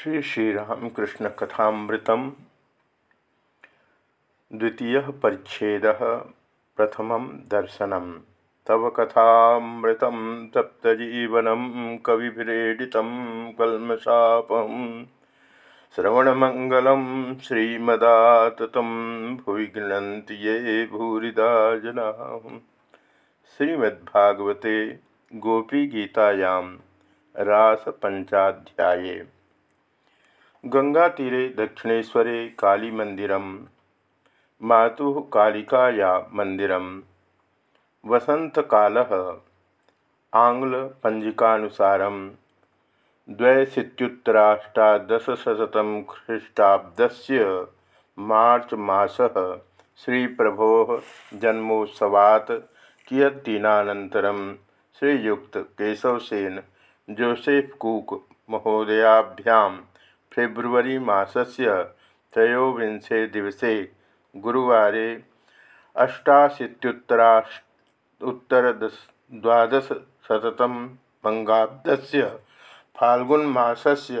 श्री श्रीरामकृष्ण द्वितीय परिच्छेद प्रथम दर्शन। तव कथामृत सप्तजीवनम कविभिरेडित कलमशापम श्रवणमंगल श्रीमदात भुवि गृणन्ति ये भूरिदा जना। श्रीमद्भागवते गोपीगीतायां रासपञ्चाध्याये। गंगातीरे दक्षिणेशरे कालीमंदिर मातु कालिकाया मंदिर वसंतकाल आंग्लपंजिकानुसार द्वैशीतुत्तराष्टादशशत ख्रीष्टाब्द मार्च मस श्री प्रभो जन्मोत्सवात् कियद्दिनानन्तरं श्रीयुक्त केशवसेन जोसेफ कूक महोदयाभ्यां फेब्रुवरी मासस्य त्रयोविंशे दिवसे गुरुवारे अष्टाशीत्युत्तराष्टुत्तरद्वादशशततम बङ्गाब्दस्य फाल्गुनमासस्य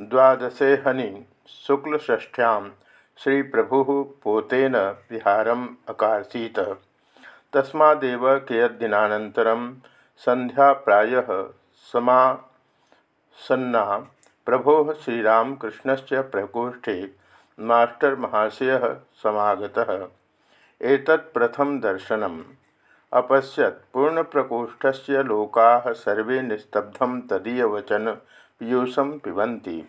द्वादशेहनि शुक्लष्ठ्यां श्रीप्रभुः पोतेन विहारम् अकार्षीत। तस्मादेव कियद्दिनानन्तरं सन्ध्या प्रायः समासन्ना प्रभो श्रीरामकृष्ण से प्रकोष्ठे मास्टर महाशय समागतः। एतत् दर्शनम्। अपश्यत् पूर्णप्रकोष्ठस्य लोकाः सर्वे निस्तब्धं तदीयवचन पीयूषं पिबन्ति।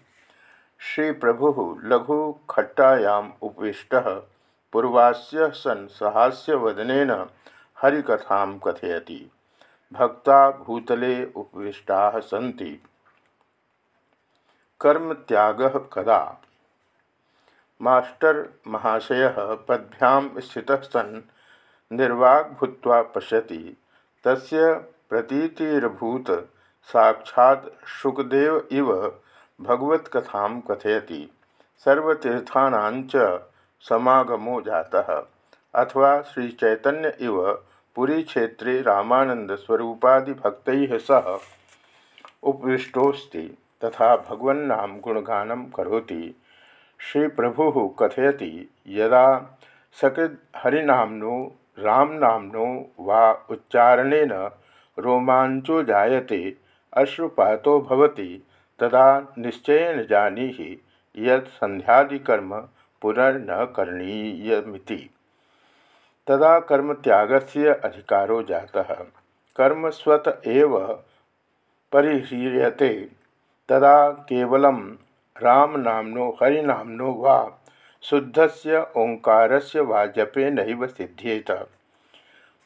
श्रीप्रभुः लघुखट्टायाम् उपविष्टः। पूर्वास्य सन् सहास्यवदनेन हरिकथां कथयति। भक्ता भूतले उपविष्टाः सन्ति। कर्म त्याग कदा? मास्टर महाशय पदभ्याम स्थित सन् निर्वाग भूत पश्यति। तस्य प्रतीतिरभूत साक्षात् सुखदेव इव भगवत्कथा कथयति। सर्वतीर्थानाञ्च समागमो जातः। अथवा श्रीचैतन्य इव पुरी क्षेत्रे रामानंदस्वरूपादिभक्त सह उपविष्टोस्ति तथा भगवन्नाम गुणगान करोति। श्री प्रभु कथयति यदा सकृद हरिनामनो रामनामनो वा उच्चारणेन रोमांचो जायते, अश्रुपातो भवति, तदा निश्चयेन जानीहि यत् संध्यादिकर्म पुनर्न करणीयमिति तदा कर्म त्यागस्य अधिकारो जातः। कर्म स्वत एव परिह्रियते तदा केवल रामनामनो हरिनामनो वा शुद्ध से ओंकार से वा जपे नैव सिद्ध्येत।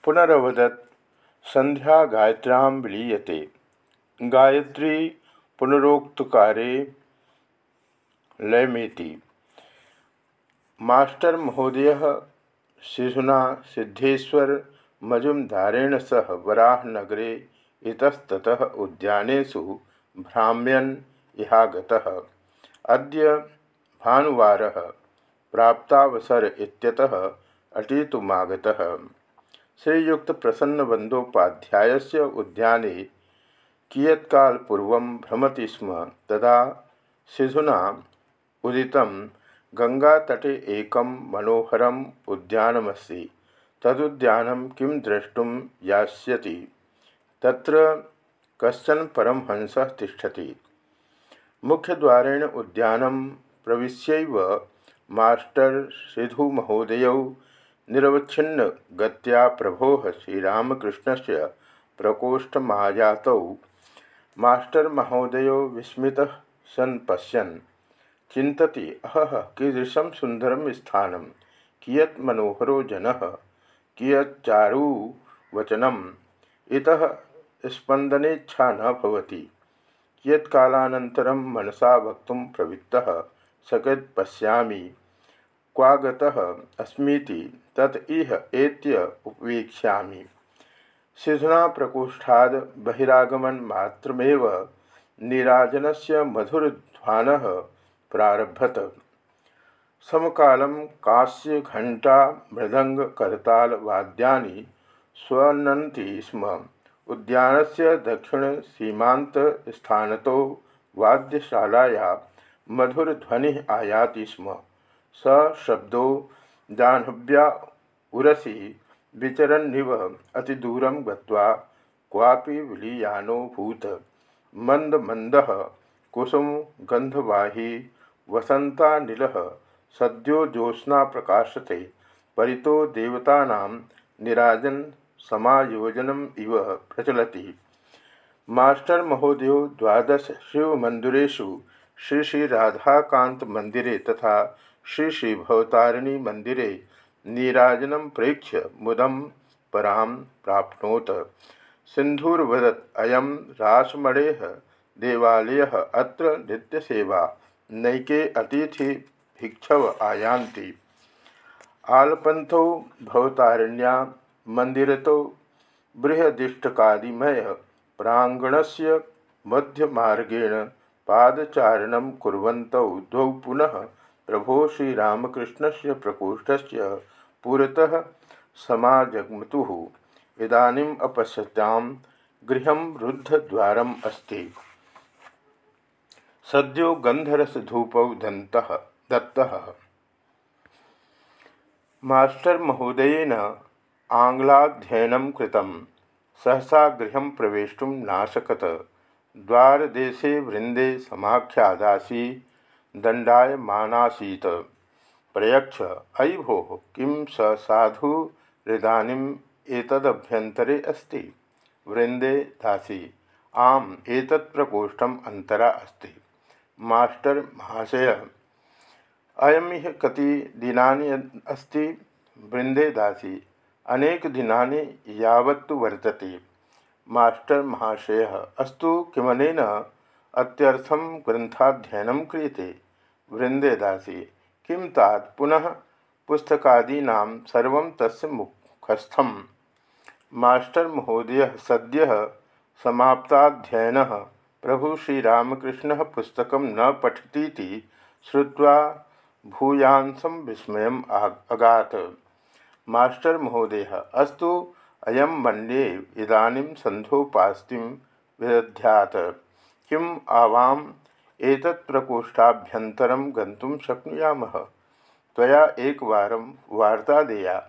पुनरवदत्, संध्या गायत्र्यां विलीयते। गायत्री पुनरोक्तकारे लयमेति। मास्टर महोदय शिशुना सिद्धेश्वर मजुमदारेण सह वराहनगरे इतस्ततः उद्यानेषु भ्राम्यन इहागतः अद्य भानुवारः प्राप्तावसर इत्यतः अटितुमागतः। श्रीयुक्त प्रसन्नबंदोपाध्यायस्य उद्याने कियत्कालपूर्वं भ्रमति स्म, तदा सिधुना उदितं गङ्गातटे एकं मनोहरम् उद्यानमस्ति। तदुद्यानं किं द्रष्टुं यास्यति? तत्र कशन परमहंस तिष्ठति। मुख्यद्वारेण उद्यानं प्रविश्यैव मास्टर सिधुमहोदयौ निरवच्छिन्नगत्या प्रभोः श्रीरामकृष्णस्य प्रकोष्ठमायातौ मास्टर महोदयो विस्मितः सन् पश्यन्, चिन्तति, अहः कीदृशं सुन्दरं स्थानं, कियत् मनोहरो जनः कियच्चारू वचनम् इतः स्पंदनेच्छा न भवति। मनसा वक्त प्रवृत्तः। सकद पश्यामि। क्वागतः अस्मीति। तत इह एत्य उपवेक्ष्यामि। सिधुना मात्रमेव नीराजनस्य मधुरध्वानः प्रारभत। समकालं कास्य घंटा मृदंग करताल वाद्यानि स्वनन्ति स्म। उद्यान से दक्षिण सीमांत स्थानतो वाद्यशालाया मधुरध्वनि आयाति स्म। स शब्दो जाह्नव्या उरसी विचरन्निव अतिदूरं गत्वा क्वापि मंद कुसुम गंधवाही वसन्तानिलः सद्यो ज्योत्स्ना प्रकाशते परितो देवतानां निराजन समायोजनम इव प्रचलति। मास्टर महोदय द्वादश शिव मंदिरेशु श्री श्री राधाकांत मंदिरे तथा श्री श्री भवतारिणी मंदिरे नीराजनम प्रेक्ष्य मुदम पराम प्राप्नोत। सिंधुर्वदत अयम रासमणेह देवालय अत्र नित्यसेवा नैके अतिथि भिक्षव आयान्ति। आलपंथो भवतारण्या मंदिरतो बृहदिष्टकादिमय प्रांगणस्य मध्यमार्गेण पादचारणं कुर्वन्तौ द्वौ पुनः प्रभो श्रीरामकृष्णस्य प्रकोष्ठस्य पुरतः समाजग्मतुः इदानीम् गृहं रुद्धद्वारम् अस्ति। सद्यो गन्धरसधूपौ दन्तः दत्तः। मास्टर महोदयेन आङ्ग्लाध्ययनं कृतं सहसा गृहं प्रवेष्टुं नाशकत। द्वारदेशे वृन्दे समाख्यादासी दण्डायमानासीत् प्रयक्ष अयि भोः किं स साधुरिदानीम् एतदभ्यन्तरे अस्ति? वृन्दे दासी, आम, एतत् प्रकोष्ठम् अंतरा अस्ति। मास्टर् महाशय अयमिह कति दिनानि अस्ति? वृंदे दासी अनेक दिनानि यावत्तु वर्तते मास्टर महाशय, अस्तु किमनेन? अत्यर्थम ग्रंथाध्ययन क्रियते। वृंदे दासी किं तात? पुनः पुस्तकादीनां सर्वं तस्य मुखस्थम। मास्टर महोदय सद्य समाप्ताध्ययन। प्रभु श्रीरामकृष्ण पुस्तक न पठती श्रुवा भूयांसम विस्मय अगात मास्टर महोदय, अस्तु अयम मन्ये इदानीं सन्धोपास्तिं विदध्यात्। किम् आवाम? एतत् प्रकोष्ठाभ्यन्तरं गन्तुं शक्नुयामः। त्वया एकवारं वार्ता देया।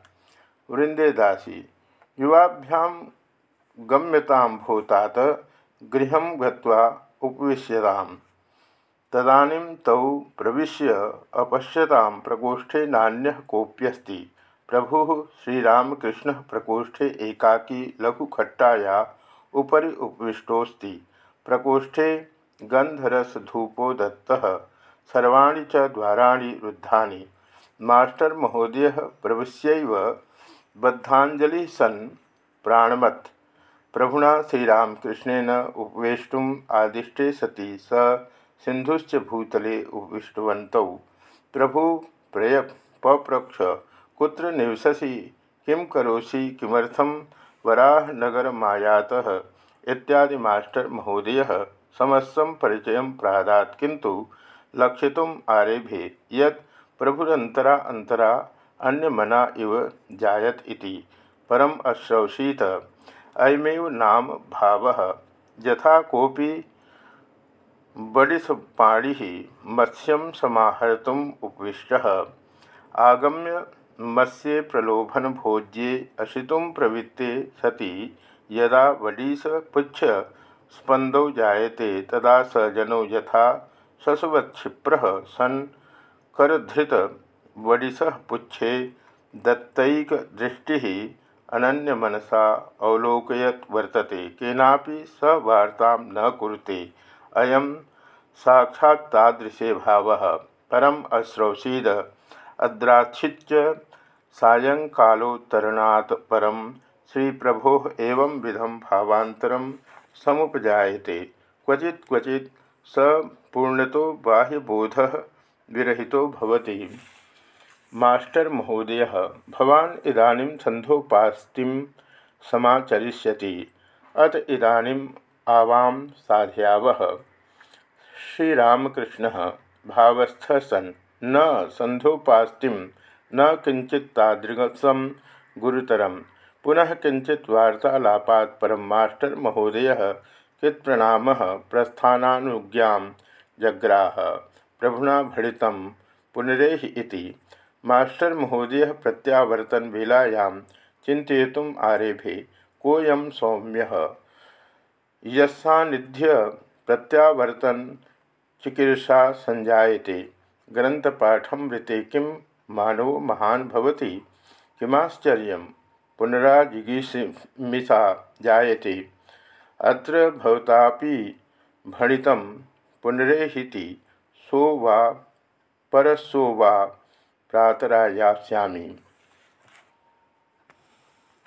वृन्दे दासी युवाभ्यां गम्यतां भूतात्, गृहं गत्वा उपविश्यताम्। तदानीं तौ प्रविश्य अपश्यता प्रकोष्ठे नान्यः कोऽप्यस्ति। प्रभुः श्रीरामकृष्ण प्रकोष्ठे एकाकी लघुखट्टाया उपरि उपविष्टोऽस्ति। प्रकोष्ठे गन्धरसधूपो दत्तः। सर्वाणि च द्वाराणि मास्टर् महोदयः प्रविश्यैव बद्धाञ्जलिः सन् प्राणमत्। प्रभुना श्रीरामकृष्णेन उपवेष्टुम् आदिष्टे सति स सिंधुश्च भूतले उपविष्टवन्तौ। प्रभु प्रय पप्रक्ष कुत्र निवससी, किं करोषि किमर्थं वराहनगरमायातः? इत्यादि मास्टर महोदय समस्तं परिचय प्रादात् किंतु लक्षितुम् आरेभे यत् प्रभुरन्तरा अन्तरा अन्यमना इव जायत इति। परम अश्रौषीत, अयमेव नाम भावः। यथा कोपि बडिसपाणि मत्स्यं समाहर्तुम् उपविष्टः। आगम्य मत्स्ये प्रलोभनभोज्ये अशितुं प्रवृत्ते सति। यदा वडीसपुच्छ स्पन्दौ जायते, तदा स जनो यथा शशुवत्क्षिप्रः सन्। करधृतवडिसः पुच्छे, दत्तैकदृष्टिः अनन्यमनसा अवलोकयत् वर्तते। केनापि स न कुरुते। अयम साक्षात्दृशे भाव। परम अश्रौसीद अद्राक्षिच सायंकालोत्तरणात् परम श्री प्रभो एवं विधम भावांतर समुपजाते क्वचि क्वचि स पूर्णतो बाह्यबोध विरहितो भवति। मास्टर महोदय भवान इदानीं संधोपास्तिं समाचरिष्यति। अत इदानीं आवाम साध्यावह श्रीरामकृष्ण, भावस्थ सन न संधोपास्ति न किंचित्तादृगसम गुरुतर। पुनः किंचित वार्तालापात परम मास्टर महोदय कृतप्रणाम प्रस्थानुज्ञा जग्राह, प्रभुना भणित पुनरेहि इति। मास्टर महोदय प्रत्यावर्तन वेलायां चिंतुम आरेभे कोयम सौम्य? यस्सानिध्य प्रत्यावर्तन चिकीर्षा संजायते। ग्रंथपाठमृते किं मानव महान भवति? किमाश्चर्य? पुनराजिगीषा जायते। अत्र भवतापि भणितं पुनरेहिति, सो वा परसो वा प्रातरायास्यामि।